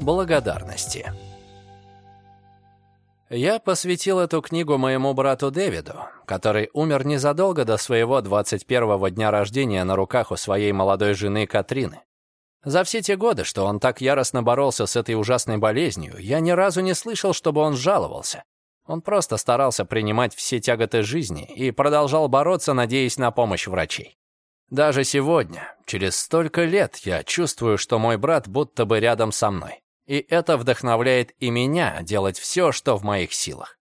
благодарности. Я посвятил эту книгу моему брату Дэвиду, который умер незадолго до своего 21-го дня рождения на руках у своей молодой жены Катрины. За все те годы, что он так яростно боролся с этой ужасной болезнью, я ни разу не слышал, чтобы он жаловался. Он просто старался принимать все тяготы жизни и продолжал бороться, надеясь на помощь врачей. Даже сегодня, через столько лет, я чувствую, что мой брат будто бы рядом со мной. И это вдохновляет и меня делать все, что в моих силах.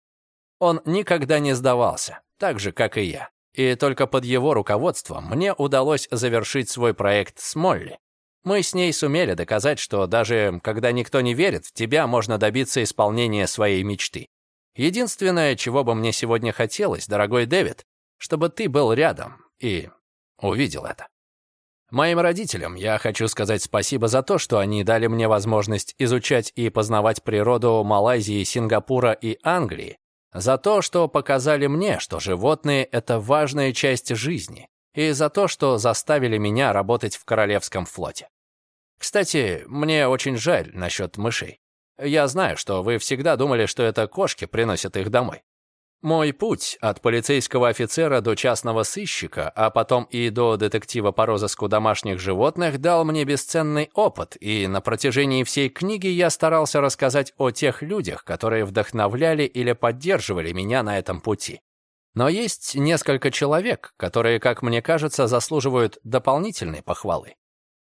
Он никогда не сдавался, так же, как и я. И только под его руководством мне удалось завершить свой проект с Молли. Мы с ней сумели доказать, что даже когда никто не верит, в тебя можно добиться исполнения своей мечты. Единственное, чего бы мне сегодня хотелось, дорогой Дэвид, чтобы ты был рядом и увидел это. Моим родителям я хочу сказать спасибо за то, что они дали мне возможность изучать и познавать природу Малайзии, Сингапура и Англии, за то, что показали мне, что животные — это важная часть жизни, и за то, что заставили меня работать в Королевском флоте. Кстати, мне очень жаль насчет мышей. Я знаю, что вы всегда думали, что это кошки приносят их домой. Мой путь от полицейского офицера до частного сыщика, а потом и до детектива по розыску домашних животных дал мне бесценный опыт, и на протяжении всей книги я старался рассказать о тех людях, которые вдохновляли или поддерживали меня на этом пути. Но есть несколько человек, которые, как мне кажется, заслуживают дополнительной похвалы.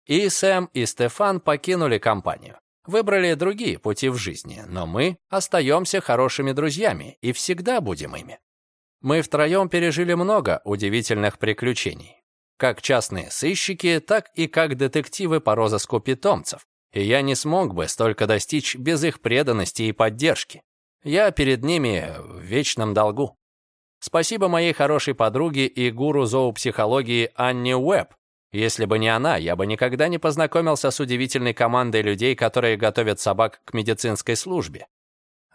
И Сэм, и Стефан покинули компанию выбрали другие пути в жизни, но мы остаемся хорошими друзьями и всегда будем ими. Мы втроем пережили много удивительных приключений. Как частные сыщики, так и как детективы по розыску питомцев. И я не смог бы столько достичь без их преданности и поддержки. Я перед ними в вечном долгу. Спасибо моей хорошей подруге и гуру зоопсихологии Анне Уэбб, если бы не она, я бы никогда не познакомился с удивительной командой людей, которые готовят собак к медицинской службе.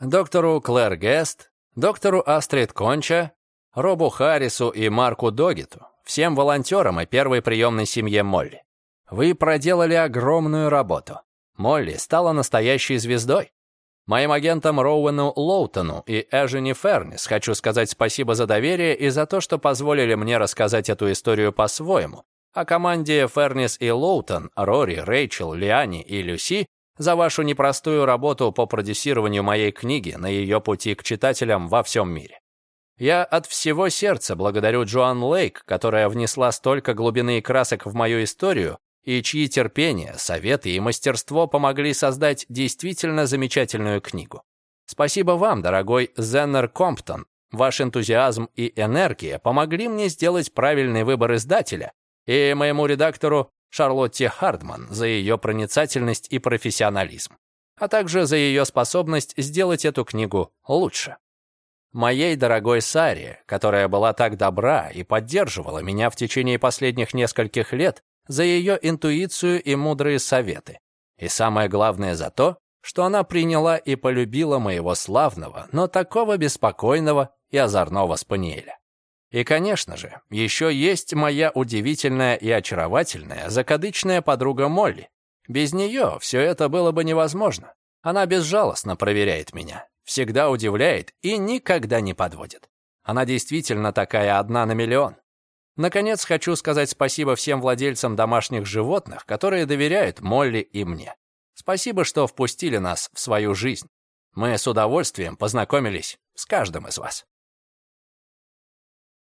Доктору Клэр Гест, доктору Астрид Конча, Робу Харрису и Марку Догиту, всем волонтерам и первой приемной семье Молли. Вы проделали огромную работу. Молли стала настоящей звездой. Моим агентам Роуэну Лоутону и Эжени Фернис хочу сказать спасибо за доверие и за то, что позволили мне рассказать эту историю по-своему, а команде Фернис и Лоутон, Рори, Рэйчел, Лиани и Люси за вашу непростую работу по продюсированию моей книги на ее пути к читателям во всем мире. Я от всего сердца благодарю Джоан Лейк, которая внесла столько глубины и красок в мою историю, и чьи терпение, советы и мастерство помогли создать действительно замечательную книгу. Спасибо вам, дорогой Зеннер Комптон. Ваш энтузиазм и энергия помогли мне сделать правильный выбор издателя, и моему редактору Шарлотте Хардман за ее проницательность и профессионализм, а также за ее способность сделать эту книгу лучше. Моей дорогой Саре, которая была так добра и поддерживала меня в течение последних нескольких лет за ее интуицию и мудрые советы. И самое главное за то, что она приняла и полюбила моего славного, но такого беспокойного и озорного спаниеля. И, конечно же, еще есть моя удивительная и очаровательная закадычная подруга Молли. Без нее все это было бы невозможно. Она безжалостно проверяет меня, всегда удивляет и никогда не подводит. Она действительно такая одна на миллион. Наконец, хочу сказать спасибо всем владельцам домашних животных, которые доверяют Молли и мне. Спасибо, что впустили нас в свою жизнь. Мы с удовольствием познакомились с каждым из вас.